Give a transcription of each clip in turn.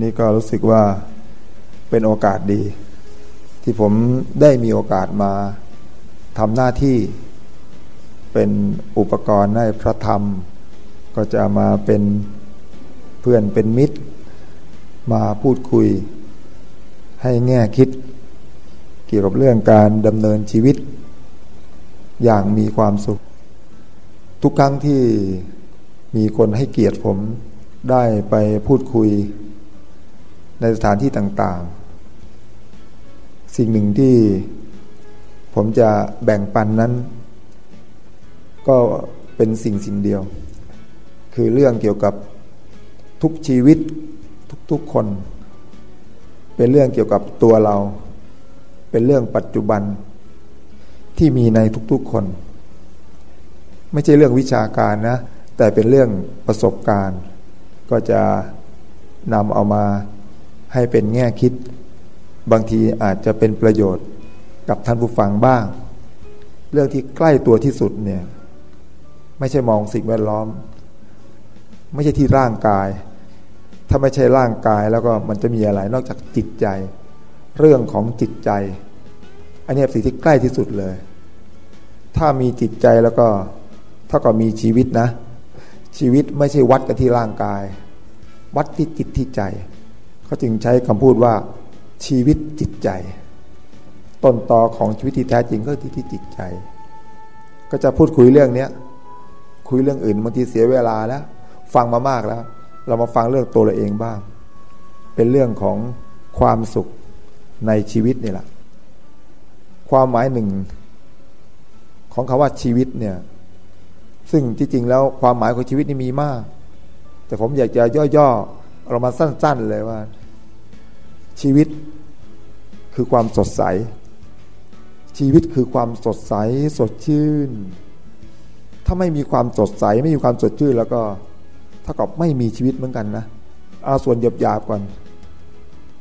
ันนี้ก็รู้สึกว่าเป็นโอกาสดี ที่ผมได้มีโอกาสมาทำหน้าที่เป็นอุปกรณ์ให้พระธรรม ก็จะมาเป็นเพื่อนเป็นมิตร มาพูดคุย ให้แง่คิด เกี่ยวกับเรื่องการดำเนินชีวิต อย่างมีความสุข ทุกครั้งที่มีคนให้เกียรติผมได้ไปพูดคุย ในสถานที่ต่างๆ สิ่งหนึ่งที่ผมจะแบ่งปันนั้น ก็เป็นสิ่งสิ่งเดียว คือเรื่องเกี่ยวกับทุกชีวิตทุกๆคน เป็นเรื่องเกี่ยวกับตัวเรา เป็นเรื่องปัจจุบันที่มีในทุกๆคน ไม่ใช่เรื่องวิชาการนะ แต่เป็นเรื่องประสบการณ์ ก็จะนำเอามา ให้เป็นแง่คิด บางทีอาจจะเป็นประโยชน์กับท่านผู้ฟังบ้าง เรื่องที่ใกล้ตัวที่สุดเนี่ยไม่ใช่มองสิ่งแวดล้อม ไม่ใช่ที่ร่างกาย ถ้าไม่ใช่ร่างกายแล้วก็มันจะมีอะไรนอกจากจิตใจ เรื่องของจิตใจ อันนี้สิ่งที่ใกล้ที่สุดเลย ถ้ามีจิตใจแล้วก็เท่ากับมีชีวิตนะ ชีวิตไม่ใช่วัดกันที่ร่างกาย วัดที่จิตที่ใจ เขาจึงใช้คำพูดว่าชีวิตจิตใจ ต้นตอของชีวิตที่แท้จริงก็ที่ที่จิตใจ ก็จะพูดคุยเรื่องเนี้ยคุยเรื่องอื่นบางทีเสียเวลาแล้ว ฟังมามากแล้ว เรามาฟังเรื่องตัวเราเองบ้าง เป็นเรื่องของความสุขในชีวิตนี่แหละความหมายหนึ่ง ของคาว่าชีวิตเนี่ย ซึ่งที่จริงแล้วความหมายของชีวิตนี่มีมาก แต่ผมอยากจะย่อๆเรามาสั้น ๆ เลยว่า ชีวิตคือความสดใส ชีวิตคือความสดใสสดชื่น ถ้าไม่มีความสดใสไม่มีความสดชื่นแล้วก็เท่ากับไม่มีชีวิตเหมือนกันนะเอาส่วนหยาบๆก่อน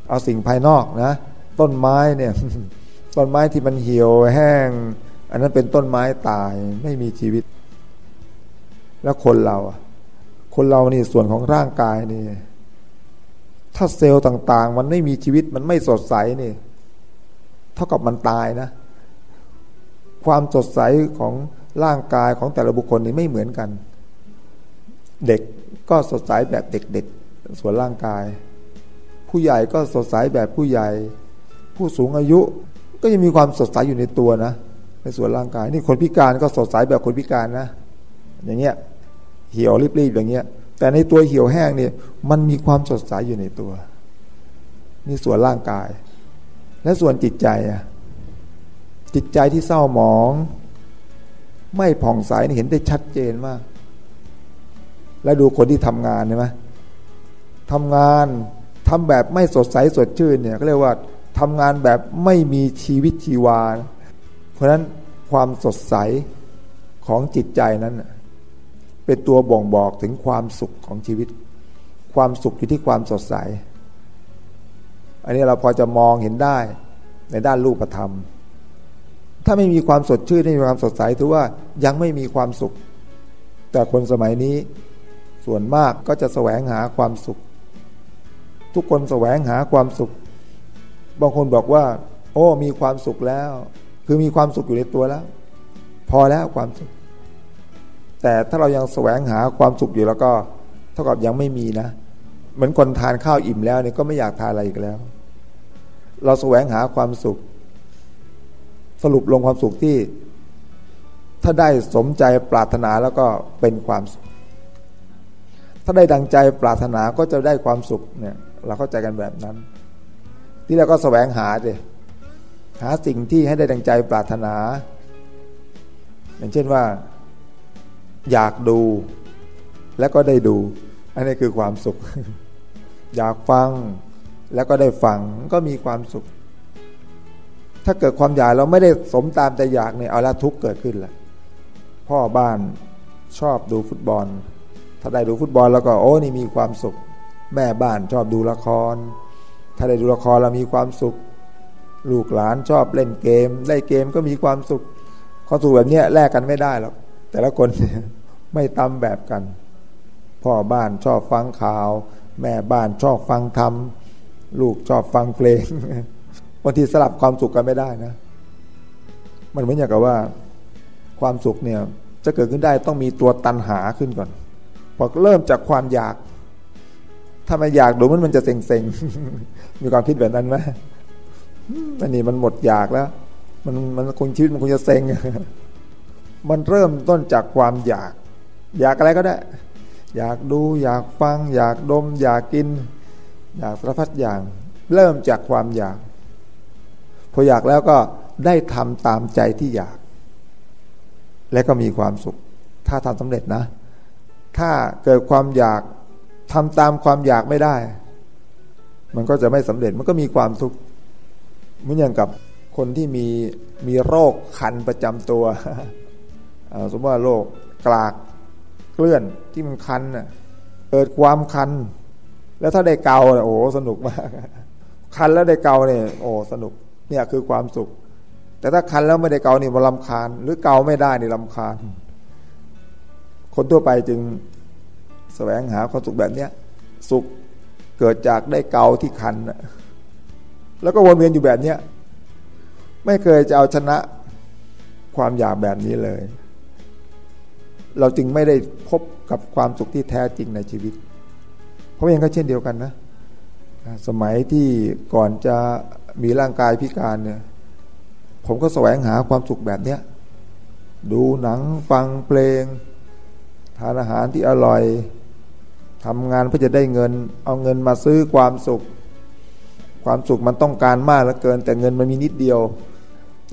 เอาสิ่งภายนอกนะ ต้นไม้เนี่ย ต้นไม้ที่มันเหี่ยวแห้ง อันนั้นเป็นต้นไม้ตายไม่มีชีวิต แล้วคนเราอะคนเรานี่ส่วนของร่างกายนี่ ถ้าเซลล์ต่าง ๆ มันไม่มีชีวิตมันไม่สดใสนี่ เท่ากับมันตายนะ ความสดใสของร่างกายของแต่ละบุคคลนี่ไม่เหมือนกัน เด็กก็สดใสแบบเด็กๆ ส่วนร่างกาย ผู้ใหญ่ก็สดใสแบบผู้ใหญ่ ผู้สูงอายุก็ยังมีความสดใสอยู่ในตัวนะในส่วนร่างกาย นี่คนพิการก็สดใสแบบคนพิการนะ อย่างเงี้ยเหี่ยวรีบๆอย่างเงี้ย แต่ในตัวเหี่ยวแห้งเนี่ยมันมีความสดใสอยู่ในตัวนี่ส่วนร่างกาย และส่วนจิตใจอะจิตใจที่เศร้าหมอง ไม่ผ่องใสเห็นได้ชัดเจนมาก แล้วดูคนที่ทำงานใช่ไหมทำงานทำแบบไม่สดใสสดชื่นเนี่ยก็เรียกว่าทำงานแบบไม่มีชีวิตชีวา เพราะฉะนั้นความสดใสของจิตใจนั้น เป็นตัวบ่งบอกถึงความสุขของชีวิต ความสุขอยู่ที่ความสดใส อันนี้เราพอจะมองเห็นได้ในด้านรูปธรรม ถ้าไม่มีความสดชื่นไม่มีความสดใสถือว่ายังไม่มีความสุข แต่คนสมัยนี้ส่วนมากก็จะแสวงหาความสุข ทุกคนแสวงหาความสุข บางคนบอกว่า โอ้มีความสุขแล้ว คือมีความสุขอยู่ในตัวแล้ว พอแล้วความสุข แต่ถ้าเรายังแสวงหาความสุขอยู่แล้วก็ เท่ากับยังไม่มีนะ เหมือนคนทานข้าวอิ่มแล้วเนี่ยก็ไม่อยากทานอะไรอีกแล้ว เราแสวงหาความสุข สรุปลงความสุขที่ ถ้าได้สมใจปรารถนาแล้วก็เป็นความสุข ถ้าได้ดังใจปรารถนาก็จะได้ความสุขเนี่ย เราเข้าใจกันแบบนั้น ที่เราก็แสวงหาเลยหาสิ่งที่ให้ได้ดังใจปรารถนา อย่างเช่นว่า อยากดู แล้วก็ได้ดู อันนี้คือความสุข อยากฟังแล้วก็ได้ฟังก็มีความสุข ถ้าเกิดความอยากเราไม่ได้สมตามแต่อยากเนี่ยเอาละทุกเกิดขึ้นแหละพ่อบ้านชอบดูฟุตบอล ถ้าได้ดูฟุตบอลแล้วก็โอ้นี่มีความสุข แม่บ้านชอบดูละคร ถ้าได้ดูละครเรามีความสุข ลูกหลานชอบเล่นเกมเล่นเกมก็มีความสุขความสุขแบบนี้แลกกันไม่ได้หรอกแต่ละคน ไม่ตามแบบกัน พ่อบ้านชอบฟังข่าว แม่บ้านชอบฟังธรรมลูกชอบฟังเพลงบางทีสลับความสุขกันไม่ได้นะ มันเหมือนอย่างกับว่า ความสุขเนี่ยจะเกิดขึ้นได้ต้องมีตัวตันหาขึ้นก่อนพอเริ่มจากความอยาก ถ้าไม่อยากดูมันมันจะเซ็งๆ มีความคิดแบบนั้นไหมอันนี้มันหมดอยากแล้ว มันมันคงชีวิตมันคงจะเซ็ง มันเริ่มต้นจากความอยาก อยากอะไรก็ได้ อยากดูอยากฟัง อยากดม อยากกิน อยากสารพัดอย่าง เริ่มจากความอยาก พออยากแล้วก็ได้ทำตามใจที่อยาก และก็มีความสุข ถ้าทำสำเร็จนะ ถ้าเกิดความอยากทำตามความอยากไม่ได้ มันก็จะไม่สำเร็จมันก็มีความทุกข์เหมือนอย่างกับคนที่มีมีโรคคันประจำตัวสมมติว่าโรคกลาก เกลื่อนที่มันคันน่ะเกิดความคัน แล้วถ้าได้เกาเนี่ยโอ้สนุกมาก คันแล้วได้เกาเนี่ยโอ้สนุก เนี่ยคือความสุข แต่ถ้าคันแล้วไม่ได้เกานี่มันลำคาญ หรือเกาไม่ได้นี่ลำคาญ คนทั่วไปจึงแสวงหาความสุขแบบเนี้ย สุขเกิดจากได้เกาที่คันแล้วก็วนเวียนอยู่แบบเนี้ยไม่เคยจะเอาชนะความอยากแบบนี้เลย เราจึงไม่ได้พบกับความสุขที่แท้จริงในชีวิต เพราะเองก็เช่นเดียวกันนะ สมัยที่ก่อนจะมีร่างกายพิการเนี่ย ผมก็แสวงหาความสุขแบบเนี้ย ดูหนังฟังเพลง ทานอาหารที่อร่อยทำงานเพื่อจะได้เงิน เอาเงินมาซื้อความสุข ความสุขมันต้องการมากเหลือเกิน แต่เงินมันมีนิดเดียว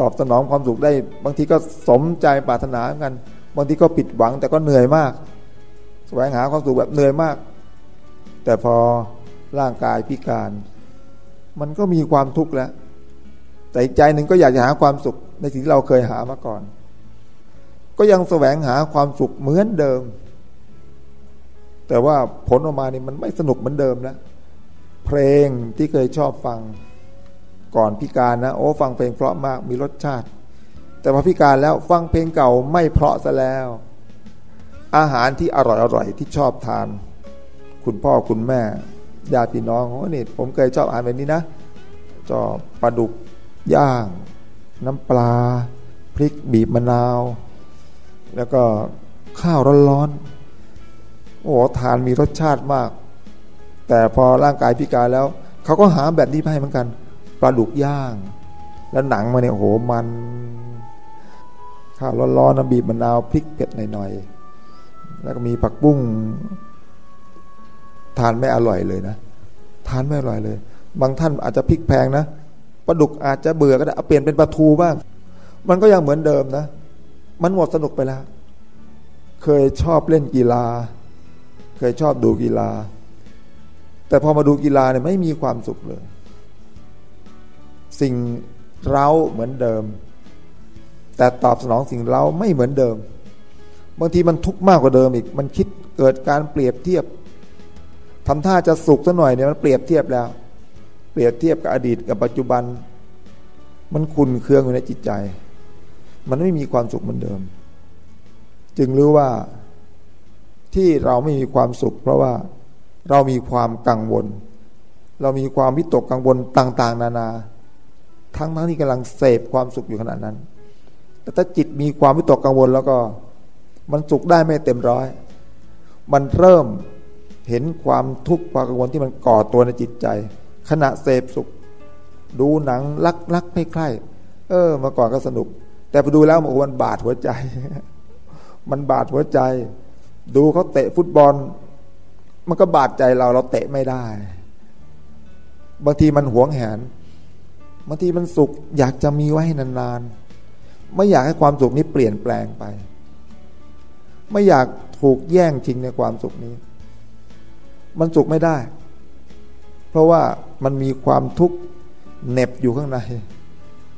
ตอบสนองความสุขได้ บางทีก็สมใจปรารถนากัน บางทีก็ผิดหวังแต่ก็เหนื่อยมาก แสวงหาความสุขแบบเหนื่อยมาก แต่พอร่างกายพิการ มันก็มีความทุกข์แล้ว แต่อีกใจหนึ่งก็อยากจะหาความสุขในสิ่งที่เราเคยหามาก่อน ก็ยังแสวงหาความสุขเหมือนเดิม แต่ว่าผลออกมานี่มันไม่สนุกเหมือนเดิมนะเพลงที่เคยชอบฟังก่อนพิการนะโอ้ฟังเพลงเพราะมากมีรสชาติ แต่พอพิการแล้วฟังเพลงเก่าไม่เพราะซะแล้ว อาหารที่อร่อยอร่อยที่ชอบทาน คุณพ่อคุณแม่ญาติพี่น้องโอ้นี่ผมเคยชอบอาหารแบบนี้นะจอบปลาดุกย่าง น้ำปลา พริกบีบมะนาว แล้วก็ข้าวร้อนๆโอ้ทานมีรสชาติมาก แต่พอร่างกายพิการแล้วเขาก็หาแบบนี้ให้เหมือนกันปลาดุกย่าง แล้วหนังมาเนี่ยโอ้โหมัน ข้าวร้อนๆน้ำบีบมะนาวพริกเผ็ดหน่อยๆแล้วก็มีผักบุ้งทานไม่อร่อยเลยนะ ทานไม่อร่อยเลย บางท่านอาจจะพริกแพงนะปลาดุกอาจจะเบื่อก็ได้เอาเปลี่ยนเป็นปลาทูบ้าง มันก็ยังเหมือนเดิมนะ มันหมดสนุกไปแล้ว เคยชอบเล่นกีฬา เคยชอบดูกีฬา แต่พอมาดูกีฬาเนี่ยไม่มีความสุขเลย สิ่งเร้าเหมือนเดิม แต่ตอบสนองสิ่งเราไม่เหมือนเดิม บางทีมันทุกข์มากกว่าเดิมอีก มันคิดเกิดการเปรียบเทียบทำท่าจะสุขสัหน่อยเนี่ยมันเปรียบเทียบแล้ว เปรียบเทียบกับอดีตกับปัจจุบัน มันคุนเคืองอยู่ในจิตใจ มันไม่มีความสุขเหมือนเดิม จึงรู้ว่าที่เราไม่มีความสุข เพราะว่าเรามีความกังวล เรามีความวิตกกังวลต่าง ๆ นานา ทั้งทั้งที่กำลังเสพความสุขอยู่ขณะนั้น แต่ถ้าจิตมีความวิตกกังวลแล้วก็ มันสุขได้ไม่เต็มร้อย มันเริ่มเห็นความทุกข์ความกังวลที่มันก่อตัวในจิตใจ ขณะเสพสุข ดูหนังรักรักไม่ใคร่เออมาก่อนก็สนุก แต่พอดูแล้วมันบาดหัวใจ มันบาดหัวใจ ดูเขาเตะฟุตบอล มันก็บาดใจเราเราเตะไม่ได้ บางทีมันหวงแหนบางทีมันสุขอยากจะมีไว้ให้นานๆ ไม่อยากให้ความสุขนี้เปลี่ยนแปลงไป ไม่อยากถูกแย่งชิงในความสุขนี้ มันสุขไม่ได้ เพราะว่ามันมีความทุกข์เน็บอยู่ข้างใน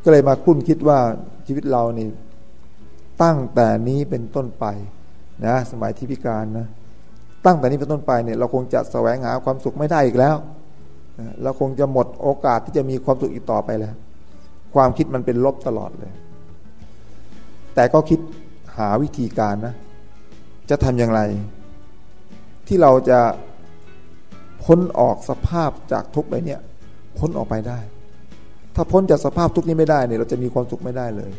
ก็เลยมาคุ้นคิดว่าชีวิตเรานี่ตั้งแต่นี้เป็นต้นไปนะสมัยที่พิการนะตั้งแต่นี้เป็นต้นไปเนี่ยเราคงจะแสวงหาความสุขไม่ได้อีกแล้วเราคงจะหมดโอกาสที่จะมีความสุขอีกต่อไปแล้ว ความคิดมันเป็นลบตลอดเลย แต่ก็คิดหาวิธีการนะ จะทำอย่างไร ที่เราจะพ้นออกสภาพจากทุกข์ไปเนี่ย พ้นออกไปได้ ถ้าพ้นจากสภาพทุกข์นี้ไม่ได้เนี่ย เราจะมีความสุขไม่ได้เลย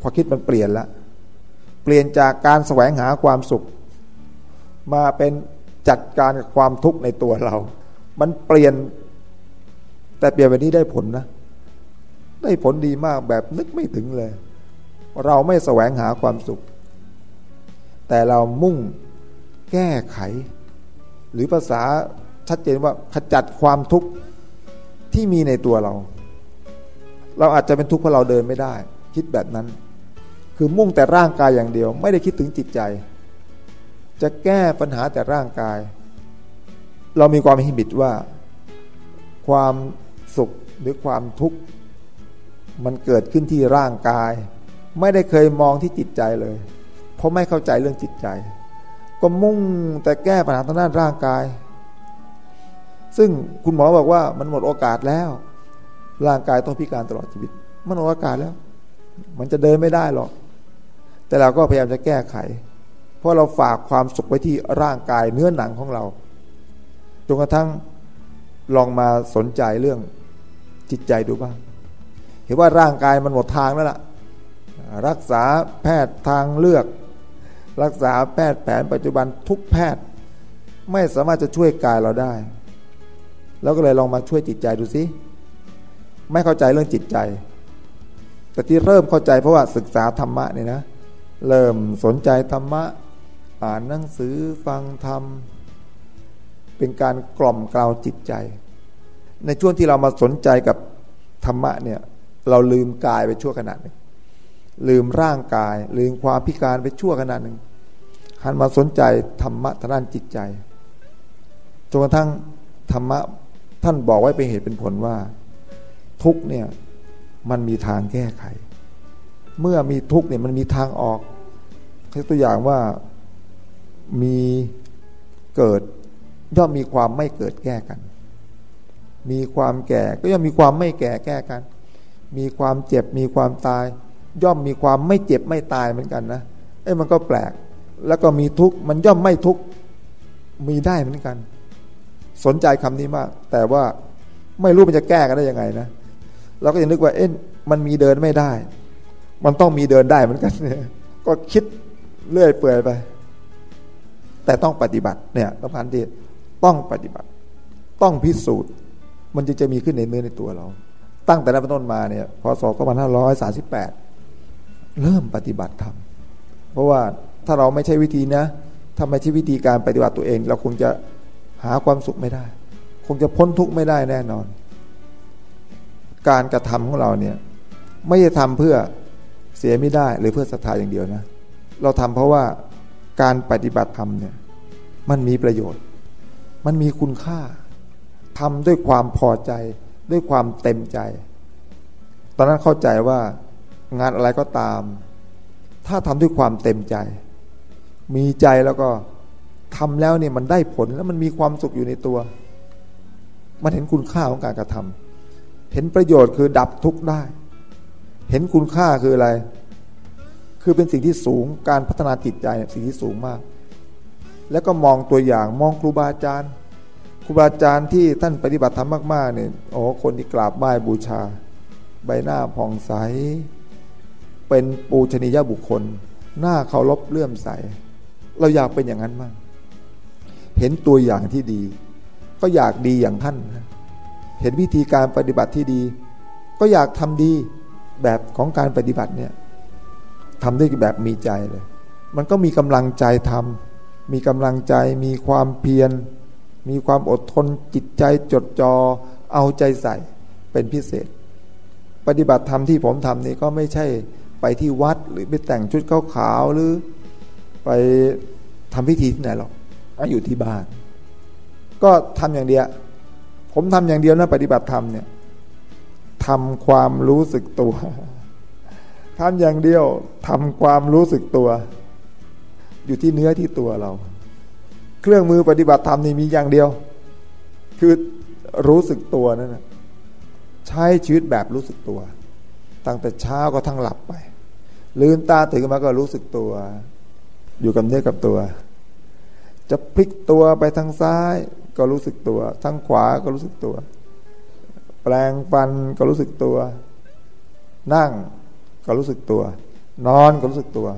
ความคิดมันเปลี่ยนละ เปลี่ยนจากการแสวงหาความสุข มาเป็นจัดการกับความทุกข์ในตัวเรา มันเปลี่ยน แต่เปลี่ยนแบบนี้ได้ผลนะ ได้ผลดีมากแบบนึกไม่ถึงเลย เราไม่แสวงหาความสุข แต่เรามุ่งแก้ไข หรือภาษาชัดเจนว่าขจัดความทุกข์ที่มีในตัวเรา เราอาจจะเป็นทุกข์เพราะเราเดินไม่ได้ คิดแบบนั้น คือมุ่งแต่ร่างกายอย่างเดียว ไม่ได้คิดถึงจิตใจ จะแก้ปัญหาแต่ร่างกาย เรามีความหิบิดว่า ความสุขหรือความทุกข์มันเกิดขึ้นที่ร่างกาย ไม่ได้เคยมองที่จิตใจเลย เพราะไม่เข้าใจเรื่องจิตใจ ก็มุ่งแต่แก้ปัญหาทางด้านร่างกาย ซึ่งคุณหมอบอกว่ามันหมดโอกาสแล้ว ร่างกายต้องพิการตลอดชีวิต มันหมดโอกาสแล้ว มันจะเดินไม่ได้หรอก แต่เราก็พยายามจะแก้ไข เพราะเราฝากความสุขไว้ที่ร่างกายเนื้อหนังของเราจนกระทั่งลองมาสนใจเรื่องจิตใจดูบ้าง เห็นว่าร่างกายมันหมดทางแล้วล่ะ รักษาแพทย์ทางเลือก รักษาแพทย์แผนปัจจุบันทุกแพทย์ ไม่สามารถจะช่วยกายเราได้ แล้วก็เลยลองมาช่วยจิตใจดูสิไม่เข้าใจเรื่องจิตใจ แต่ที่เริ่มเข้าใจเพราะว่าศึกษาธรรมะเนี่ยนะ เริ่มสนใจธรรมะ อ่านหนังสือฟังธรรม เป็นการกล่อมกล่าวจิตใจ ในช่วงที่เรามาสนใจกับธรรมะเนี่ย เราลืมกายไปชั่วขณะหนึ่ง ลืมร่างกาย ลืมความพิการไปชั่วขณะหนึ่งหันมาสนใจธรรมะทางด้านจิตใจจนกระทั่งธรรมะท่านบอกไว้เป็นเหตุเป็นผลว่า ทุกเนี่ยมันมีทางแก้ไข เมื่อมีทุกเนี่ยมันมีทางออกตัวอย่างว่ามีเกิดย่อมมีความไม่เกิดแก้กัน มีความแก่ก็ย่อมมีความไม่แก่แก้กัน มีความเจ็บมีความตาย ย่อมมีความไม่เจ็บไม่ตายเหมือนกันนะเอ้มันก็แปลก แล้วก็มีทุกข์มันย่อมไม่ทุกข์มีได้เหมือนกัน สนใจคำนี้มาก แต่ว่าไม่รู้มันจะแก้กันได้ยังไงนะเราก็ยังนึกว่า เอ๊ะมันมีเดินไม่ได้ มันต้องมีเดินได้เหมือนกันเนี่ยก็คิดเรื่อยเปื่อยไป แต่ต้องปฏิบัติเนี่ยสำคัญที่ต้องปฏิบัติ ต้องพิสูจน์ มันจะจะมีขึ้นในเนื้อในตัวเรา ตั้งแต่นั้นเป็นต้นมาเนี่ยพศ2538 เริ่มปฏิบัติธรรมเพราะว่าถ้าเราไม่ใช่วิธีนะถ้าไม่ใช่วิธีการปฏิบัติตัวเอง เราคงจะหาความสุขไม่ได้ คงจะพ้นทุกข์ไม่ได้แน่นอน การกระทำของเราเนี่ยไม่ได้ทำเพื่อเสียไม่ได้หรือเพื่อศรัทธาอย่างเดียวนะ เราทำเพราะว่าการปฏิบัติธรรมเนี่ยมันมีประโยชน์ มันมีคุณค่าทำด้วยความพอใจด้วยความเต็มใจ ตอนนั้นเข้าใจว่า งานอะไรก็ตาม ถ้าทำด้วยความเต็มใจ มีใจแล้วก็ทำแล้วเนี่ยมันได้ผลแล้วมันมีความสุขอยู่ในตัว มันเห็นคุณค่าของการกระทำเห็นประโยชน์คือดับทุกข์ได้ เห็นคุณค่าคืออะไร คือเป็นสิ่งที่สูงการพัฒนาจิตใจสิ่งที่สูงมาก แล้วก็มองตัวอย่างมองครูบาอาจารย์ครูบาอาจารย์ที่ท่านปฏิบัติธรรมมาก ๆ เนี่ย โอ้ คนที่กราบไหว้บูชา ใบหน้าผ่องใส เป็นปูชนียบุคคล หน้าเคารพเลื่อมใส เราอยากเป็นอย่างนั้นมาก เห็นตัวอย่างที่ดี ก็อยากดีอย่างท่าน เห็นวิธีการปฏิบัติที่ดี ก็อยากทำดีแบบของการปฏิบัติเนี่ยทำได้แบบมีใจเลย มันก็มีกำลังใจทำมีกำลังใจ มีความเพียร มีความอดทน จิตใจจดจอ่อ เอาใจใส่ เป็นพิเศษ ปฏิบัติธรรมที่ผมทำนี่ก็ไม่ใช่ ไปที่วัดหรือไปแต่งชุดขาวๆหรือไปทำพิธีที่ไหนหรอกอยู่ที่บ้าน ก็ทำอย่างเดียว ผมทำอย่างเดียวนะปฏิบัติธรรมเนี่ยทำความรู้สึกตัวทำอย่างเดียวทำความรู้สึกตัว อยู่ที่เนื้อที่ตัวเรา เครื่องมือปฏิบัติธรรมนี่มีอย่างเดียว คือรู้สึกตัวนั่นนะใช้ชีวิตแบบรู้สึกตัว ตั้งแต่เช้าก็ทั้งหลับไป ลืมตาตื่นมาก็รู้สึกตัว อยู่กับเนื้อกับตัว จะพลิกตัวไปทางซ้ายก็รู้สึกตัวทั้งขวาก็รู้สึกตัว แปลงฟันก็รู้สึกตัว นั่งก็รู้สึกตัว นอนก็รู้สึกตัว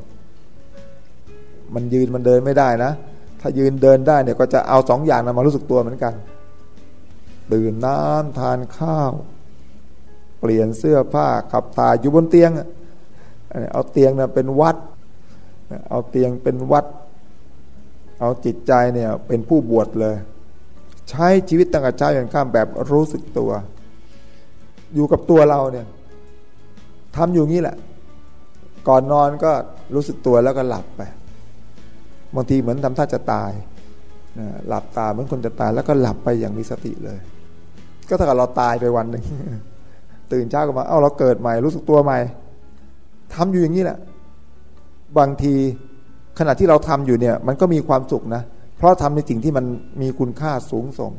มันยืนมันเดินไม่ได้นะ ถ้ายืนเดินได้เนี่ยก็จะเอาสองอย่างนะมารู้สึกตัวเหมือนกัน ดื่มน้ำทานข้าว เปลี่ยนเสื้อผ้าขับถ่ายอยู่บนเตียง เอาเตียงเนะเป็นวัด เอาเตียงเป็นวัด เอาจิตใจเนี่ยเป็นผู้บวชเลย ใช้ชีวิตตั้งแต่เช้ายันข้ามแบบรู้สึกตัว อยู่กับตัวเราเนี่ยทำอยู่งี้แหละ ก่อนนอนก็รู้สึกตัวแล้วก็หลับไปบางทีเหมือนทำท่าจะตายหลับตาเหมือนคนจะตายแล้วก็หลับไปอย่างมีสติเลย ก็ถ้าเกิดเราตายไปวันหนึ่งตื่นเช้าก็มาเอ้าเราเกิดใหม่รู้สึกตัวใหม่ ทำอยู่อย่างนี้แหละ บางทีขณะที่เราทำอยู่เนี่ย มันก็มีความสุขนะ เพราะทำในสิ่งที่มันมีคุณค่าสูงส่ง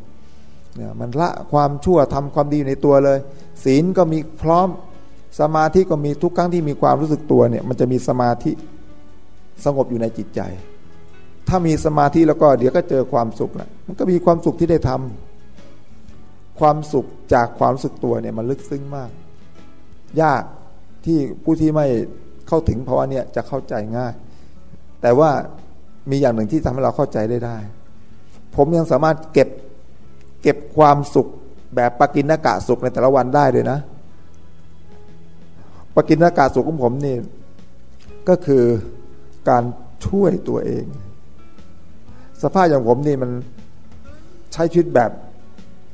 เนี่ยมันละความชั่วทำความดีในตัวเลย ศีลก็มีพร้อมสมาธิก็มีทุกครั้งที่มีความรู้สึกตัวเนี่ย มันจะมีสมาธิสงบอยู่ในจิตใจ ถ้ามีสมาธิแล้วก็เดี๋ยวก็เจอความสุขนะมันก็มีความสุขที่ได้ทำความสุขจากความรู้สึกตัวเนี่ยมันลึกซึ้งมาก ยาก ที่ผู้ที่ไม่เข้าถึงภาวะเนี่ยจะเข้าใจง่าย แต่ว่ามีอย่างหนึ่งที่ทำให้เราเข้าใจได้ได้ ผมยังสามารถเก็บเก็บความสุขแบบปกินากะสุขในแต่ละวันได้เลยนะปกินากะสุขของผมนี่ก็คือการช่วยตัวเอง สภาพอย่างผมนี่มันใช้ชีวิตแบบ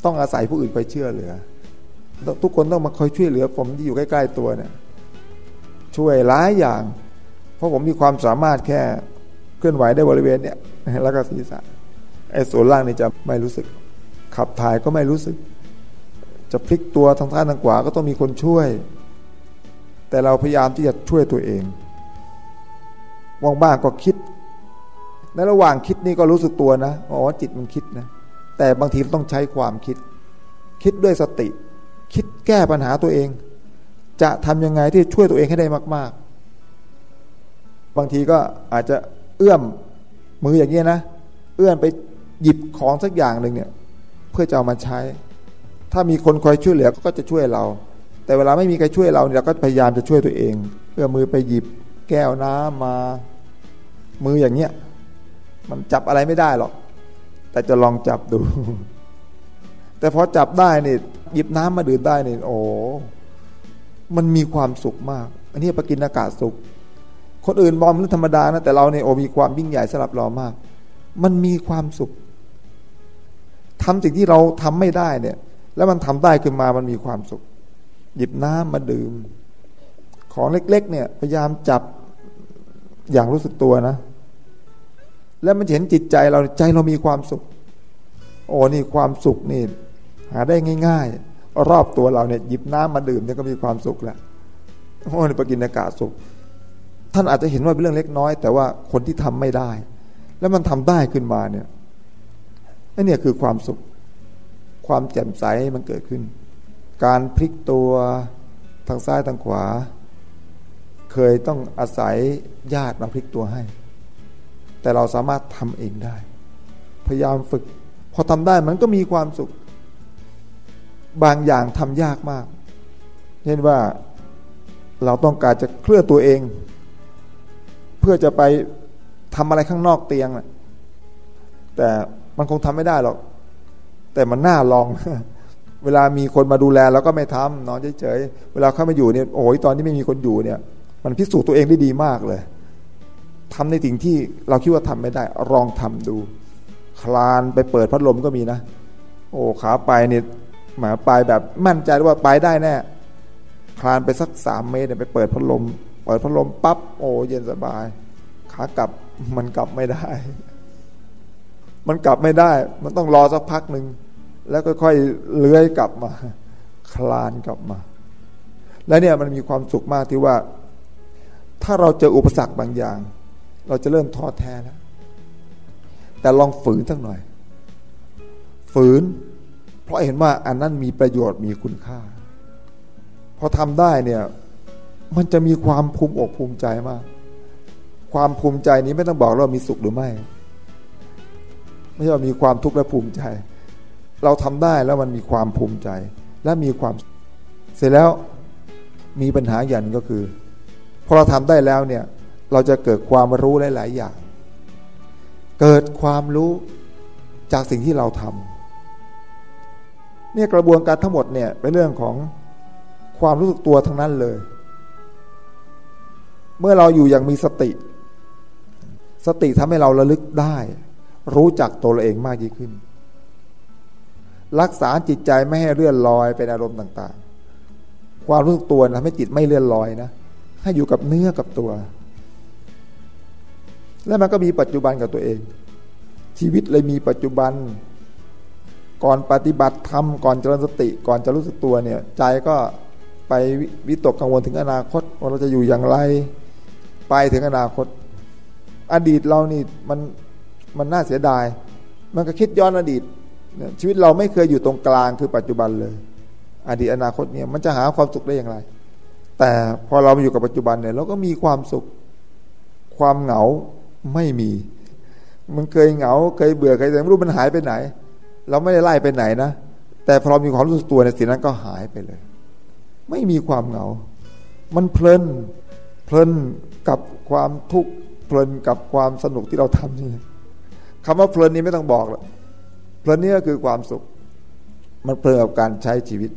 ต้องอาศัยผู้อื่นไปเชื่อเหลือ ทุกคนต้องมาคอยช่วยเหลือ ผมที่อยู่ใกล้ ๆ ตัวเนี่ย ช่วยหลายอย่าง เพราะผมมีความสามารถแค่เคลื่อนไหวได้บริเวณเนี่ยแล้วก็ศีรษะไอ้ส่วนล่างนี่จะไม่รู้สึก ขับถ่ายก็ไม่รู้สึก จะพลิกตัวทางซ้ายทางขวาก็ต้องมีคนช่วย แต่เราพยายามที่จะช่วยตัวเองว่างบ้างก็คิดในระหว่างคิดนี่ก็รู้สึกตัวนะอ๋อจิตมันคิดนะ แต่บางทีต้องใช้ความคิด คิดด้วยสติ คิดแก้ปัญหาตัวเอง จะทำยังไงที่ช่วยตัวเองให้ได้มาก ๆ บางทีก็อาจจะเอื้อมมืออย่างเงี้ยนะ เอื้อมไปหยิบของสักอย่างหนึ่งเนี่ย เพื่อจะเอามาใช้ ถ้ามีคนคอยช่วยเหลือก็จะช่วยเรา แต่เวลาไม่มีใครช่วยเราเราก็พยายามจะช่วยตัวเอง เอื้อมมือไปหยิบแก้วน้ำมา มืออย่างเงี้ย มันจับอะไรไม่ได้หรอก แต่จะลองจับดู แต่พอจับได้นี่หยิบน้ำมาดื่มได้นี่โอ้ มันมีความสุขมาก อันนี้ปกินอากาศสุข คนอื่นมองมันธรรมดานะแต่เราเนี่ยโอ้มีความยิ่งใหญ่สำหรับเรามาก มันมีความสุขทำสิ่งที่เราทำไม่ได้เนี่ย แล้วมันทำได้ขึ้นมามันมีความสุข หยิบน้ำมาดื่ม ของเล็ก ๆ เนี่ย พยายามจับอย่างรู้สึกตัวนะ แล้วมันเห็นจิตใจเราใจเรามีความสุข โอ้นี่ความสุขนี่ หาได้ง่าย ๆ รอบตัวเราเนี่ยหยิบน้ำมาดื่มเนี่ยก็มีความสุขแล้วโอ้ในปกินอากาศสุข ท่านอาจจะเห็นว่าเป็นเรื่องเล็กน้อย แต่ว่าคนที่ทำไม่ได้ แล้วมันทำได้ขึ้นมาเนี่ยไอ้นี่คือความสุข ความแจ่มใสมันเกิดขึ้น การพลิกตัวทางซ้ายทางขวา เคยต้องอาศัยญาติมาพลิกตัวให้ แต่เราสามารถทำเองได้ พยายามฝึก พอทำได้มันก็มีความสุข บางอย่างทำยากมาก เช่นว่าเราต้องการจะเคลื่อนตัวเอง เพื่อจะไปทำอะไรข้างนอกเตียงนะแต่มันคงทำไม่ได้หรอก แต่มันน่าลอง เวลามีคนมาดูแลเราก็ไม่ทำนอนเฉยๆ เวลาเข้ามาอยู่เนี่ยโอ้ยตอนที่ไม่มีคนอยู่เนี่ย มันพิสูจน์ตัวเองได้ดีมากเลยทำในสิ่งที่เราคิดว่าทำไม่ได้ ลองทำดู คลานไปเปิดพัดลมก็มีนะ โอ้ขาไปเนี่ย หมาไปแบบมั่นใจว่าไปได้แน่คลานไปสักสามเมตรไปเปิดพัดลมเปิดพัดลมปั๊บโอ้เย็นสบาย ขากลับมันกลับไม่ได้ มันกลับไม่ได้ มันต้องรอสักพักหนึ่งแล้วค่อยๆเลื้อยกลับมา คลานกลับมา แล้วเนี่ยมันมีความสุขมากที่ว่า ถ้าเราเจออุปสรรคบางอย่าง เราจะเริ่มท้อแท้แล้วแต่ลองฝืนสักหน่อย ฝืน เพราะเห็นว่าอันนั้นมีประโยชน์มีคุณค่า พอทำได้เนี่ย มันจะมีความภูมิอกภูมิใจมาก ความภูมิใจนี้ไม่ต้องบอกว่ามีสุขหรือไม่ ไม่ใช่ว่ามีความทุกข์และภูมิใจ เราทำได้แล้วมันมีความภูมิใจ และมีความเสร็จแล้วมีปัญหาอย่างก็คือพอเราทำได้แล้วเนี่ย เราจะเกิดความรู้หลาย ๆ อย่าง เกิดความรู้จากสิ่งที่เราทำ เนี่ยกระบวนการทั้งหมดเนี่ยเป็นเรื่องของความรู้สึกตัวทั้งนั้นเลย เมื่อเราอยู่อย่างมีสติ สติทำให้เราระลึกได้ รู้จักตัวเราเองมากยิ่งขึ้น รักษาจิตใจไม่ให้เลื่อนลอยเป็นอารมณ์ต่าง ๆ ความรู้สึกตัวทำให้จิตไม่เลื่อนลอยนะให้อยู่กับเนื้อกับตัว แล้วมันก็มีปัจจุบันกับตัวเอง ชีวิตเลยมีปัจจุบัน ก่อนปฏิบัติธรรมก่อนเจริญสติ ก่อนจะรู้สึกตัวเนี่ย ใจก็ไปวิตกกังวลถึงอนาคตว่าเราจะอยู่อย่างไร ไปถึงอนาคต อดีตเรานี่มันมันน่าเสียดาย มันก็คิดย้อนอดีต ชีวิตเราไม่เคยอยู่ตรงกลางคือปัจจุบันเลย อดีตอนาคตเนี่ยมันจะหาความสุขได้อย่างไร แต่พอเรามาอยู่กับปัจจุบันเนี่ยเราก็มีความสุข ความเหงาไม่มี มันเคยเหงาเคยเบื่อเคยแต่ไม่รู้มันหายไปไหน เราไม่ได้ไล่ไปไหนนะ แต่พอมีความรู้สึกตัวในสิ่งนั้นก็หายไปเลย ไม่มีความเหงา มันเพลิน เพลินกับความทุกข์ เพลินกับความสนุกที่เราทำนี่คำว่าเพลินนี้ไม่ต้องบอกหรอกเพลินนี่ก็คือความสุข มันเพลินกับการใช้ชีวิต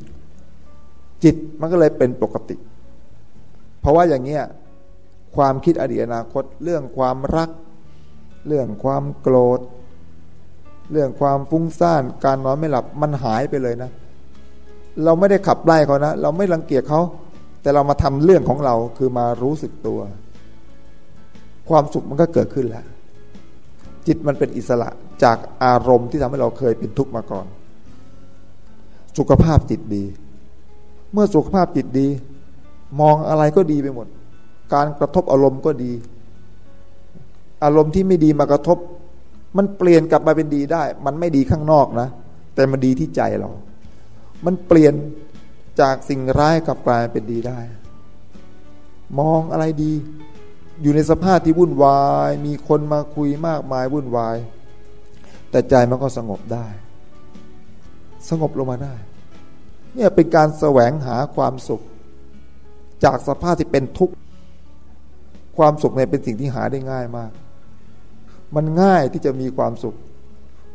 จิตมันก็เลยเป็นปกติ เพราะว่าอย่างเงี้ยความคิดอดีตอนาคต เรื่องความรัก เรื่องความโกรธ เรื่องความฟุ้งซ่านการนอนไม่หลับมันหายไปเลยนะ เราไม่ได้ขับไล่เขานะ เราไม่รังเกียจเขา แต่เรามาทำเรื่องของเราคือมารู้สึกตัว ความสุขมันก็เกิดขึ้นแล้ว จิตมันเป็นอิสระจากอารมณ์ที่ทำให้เราเคยเป็นทุกข์มาก่อน สุขภาพจิตดี เมื่อสุขภาพจิตดี มองอะไรก็ดีไปหมด การกระทบอารมณ์ก็ดี อารมณ์ที่ไม่ดีมากระทบ มันเปลี่ยนกลับมาเป็นดีได้ มันไม่ดีข้างนอกนะ แต่มันดีที่ใจเรา มันเปลี่ยนจากสิ่งร้ายกลับกลายเป็นดีได้ มองอะไรดี อยู่ในสภาพที่วุ่นวาย มีคนมาคุยมากมายวุ่นวาย แต่ใจมันก็สงบได้ สงบลงมาได้ เนี่ยเป็นการแสวงหาความสุข จากสภาพที่เป็นทุกข์ ความสุขเนี่ยเป็นสิ่งที่หาได้ง่ายมาก มันง่ายที่จะมีความสุข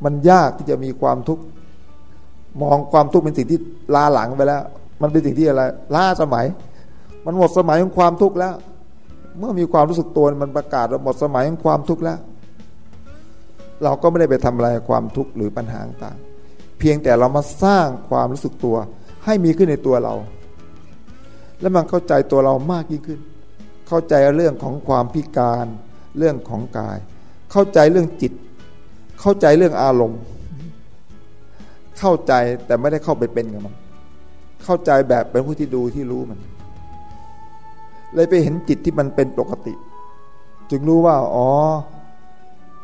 มันยากที่จะมีความทุกข์มองความทุกข์เป็นสิ่งที่ลาหลังไปแล้ว มันเป็นสิ่งที่อะไรล้าสมัย มันหมดสมัยของความทุกข์แล้ว เมื่อมีความรู้สึกตัวมันประกาศว่าหมดสมัยของความทุกข์แล้ว เราก็ไม่ได้ไปทำอะไรความทุกข์หรือปัญหาต่างเพียงแต่เรามาสร้างความรู้สึกตัว ให้มีขึ้นในตัวเรา แล้วมันเข้าใจตัวเรามากยิ่งขึ้น เข้าใจเรื่องของความพิการ เรื่องของกาย เข้าใจเรื่องจิต เข้าใจเรื่องอารมณ์ เข้าใจแต่ไม่ได้เข้าไปเป็นกับมัน เข้าใจแบบเป็นผู้ที่ดูที่รู้มัน เลยไปเห็นจิตที่มันเป็นปกติ จึงรู้ว่า อ๋อ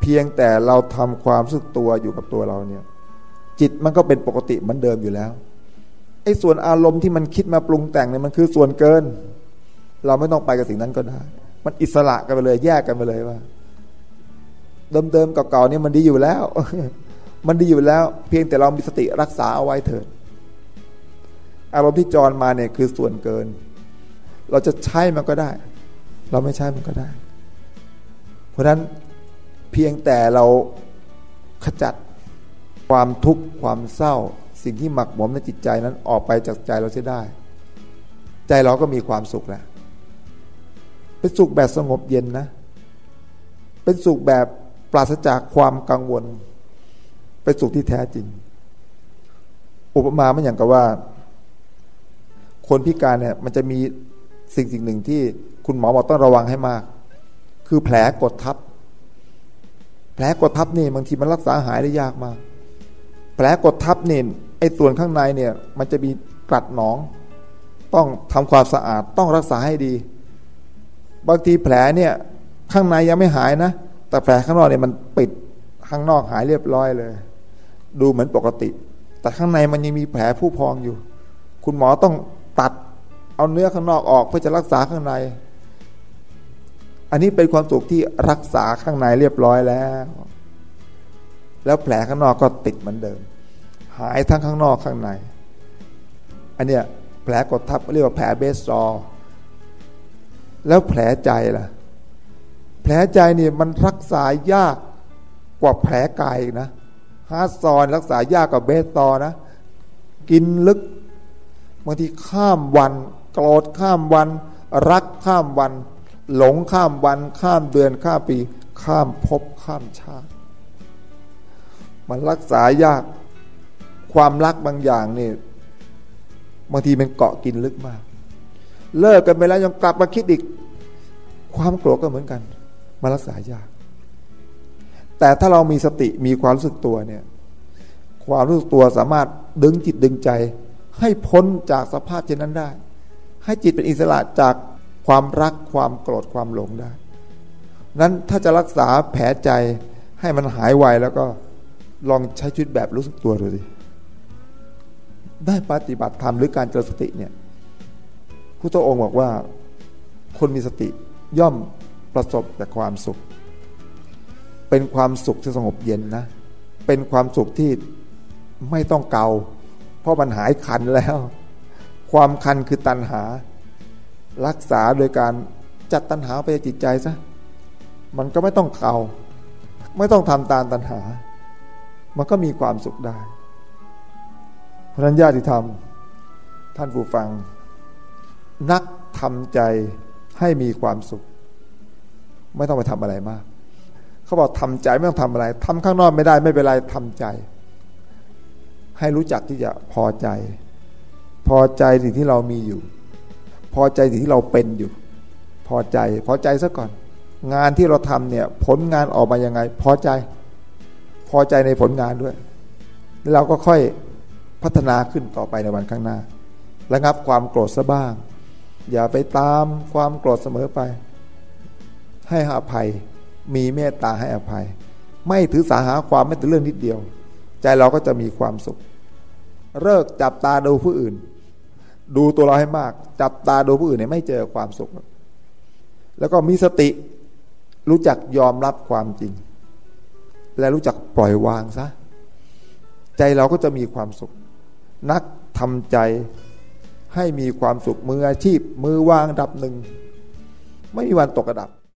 เพียงแต่เราทำความสึกตัวอยู่กับตัวเราเนี่ย จิตมันก็เป็นปกติเหมือนเดิมอยู่แล้วไอ้ส่วนอารมณ์ที่มันคิดมาปรุงแต่งเนี่ยมันคือส่วนเกิน เราไม่ต้องไปกับสิ่งนั้นก็ได้ มันอิสระกันไปเลยแยกกันไปเลยว่า เดิมๆเก่าๆนี่มันดีอยู่แล้ว มันดีอยู่แล้ว เพียงแต่เรามีสติรักษาเอาไว้เถิดอารมณ์ที่จรมาเนี่ยคือส่วนเกิน เราจะใช้มันก็ได้ เราไม่ใช้มันก็ได้ เพราะฉะนั้นเพียงแต่เราขจัดความทุกข์ความเศร้า สิ่งที่หมักหมมในจิตใจนั้นออกไปจากใจเราเสียได้ ใจเราก็มีความสุขแล้วเป็นสุขแบบสงบเย็นนะ เป็นสุขแบบ ปราศจากความกังวลเป็นสุขที่แท้จริง อุปมาไม่อย่างกับว่า คนพิการเนี่ย มันจะมีสิ่งสิ่งหนึ่งที่คุณหมอบอกต้องระวังให้มาก คือแผลกดทับ แผลกดทับนี่บางทีมันรักษาหายได้ยากมาก แผลกดทับนี่ไอ้ส่วนข้างในเนี่ย มันจะมีกรัดหนอง ต้องทำความสะอาดต้องรักษาให้ดี บางทีแผลเนี่ย ข้างในยังไม่หายนะ แต่แผลข้างนอกเนี่ยมันปิดข้างนอกหายเรียบร้อยเลย ดูเหมือนปกติ แต่ข้างในมันยังมีแผลผู้พองอยู่ คุณหมอต้องตัดเอาเนื้อข้างนอกออกเพื่อจะรักษาข้างใน อันนี้เป็นความสุขที่รักษาข้างในเรียบร้อยแล้ว แล้วแผลข้างนอกก็ติดเหมือนเดิม หายทั้งข้างนอกข้างใน อันเนี้ยแผลกดทับเรียกว่าแผล bed sore แล้วแผลใจล่ะแผลใจนี่มันรักษายากกว่าแผลกายนะ heart sore รักษายากกว่า bed sore นะ กินลึกบางทีข้ามวันโกรธข้ามวัน รักข้ามวัน หลงข้ามวัน ข้ามเดือนข้ามปี ข้ามภพข้ามชาติ มันรักษายากความรักบางอย่างนี่บางทีมันเกาะกินลึกมาก เลิกกันไปแล้วยังกลับมาคิดอีก ความโกรธก็เหมือนกัน มารักษายาก แต่ถ้าเรามีสติมีความรู้สึกตัวเนี่ย ความรู้สึกตัวสามารถดึงจิตดึงใจ ให้พ้นจากสภาพเช่นนั้นได้ ให้จิตเป็นอิสระจากความรักความโกรธความหลงได้ นั้นถ้าจะรักษาแผลใจให้มันหายไวแล้วก็ลองใช้ชีวิตแบบรู้สึกตัวดูสิได้ปฏิบัติธรรมหรือการเจริญสติเนี่ยพุทธองค์บอกว่า คนมีสติย่อม ประสบแต่ความสุข เป็นความสุขที่สงบเย็นนะ เป็นความสุขที่ไม่ต้องเกา เพราะมันหายคันแล้ว ความคันคือตัณหา รักษาโดยการจัดตัณหาไปจิตใจซะ มันก็ไม่ต้องเกา ไม่ต้องทำตามตัณหา มันก็มีความสุขได้ พราะนั้นญาติธรรม ท่านผู้ฟัง นักทำใจให้มีความสุข ไม่ต้องไปทำอะไรมาก เขาบอกทำใจไม่ต้องทำอะไรทำข้างนอกไม่ได้ไม่เป็นไรทำใจ ให้รู้จักที่จะพอใจ พอใจสิ่งที่เรามีอยู่ พอใจสิ่งที่เราเป็นอยู่ พอใจพอใจซะก่อน งานที่เราทำเนี่ย ผลงานออกมายังไง พอใจ พอใจในผลงานด้วย เราก็ค่อยพัฒนาขึ้นต่อไปในวันข้างหน้าระงับความโกรธซะบ้าง อย่าไปตามความโกรธเสมอไป ให้อภัย มีเมตตาให้อภัย ไม่ถือสาหาความไม่แต่เรื่องนิดเดียว ใจเราก็จะมีความสุขเลิกจับตาดูผู้อื่น ดูตัวเราให้มาก จับตาดูผู้อื่นเนี่ยไม่เจอความสุข แล้วก็มีสติรู้จักยอมรับความจริง และรู้จักปล่อยวางซะ ใจเราก็จะมีความสุข นักทำใจให้มีความสุขมืออาชีพ มือวางดับหนึ่ง ไม่มีวันตกกระดับ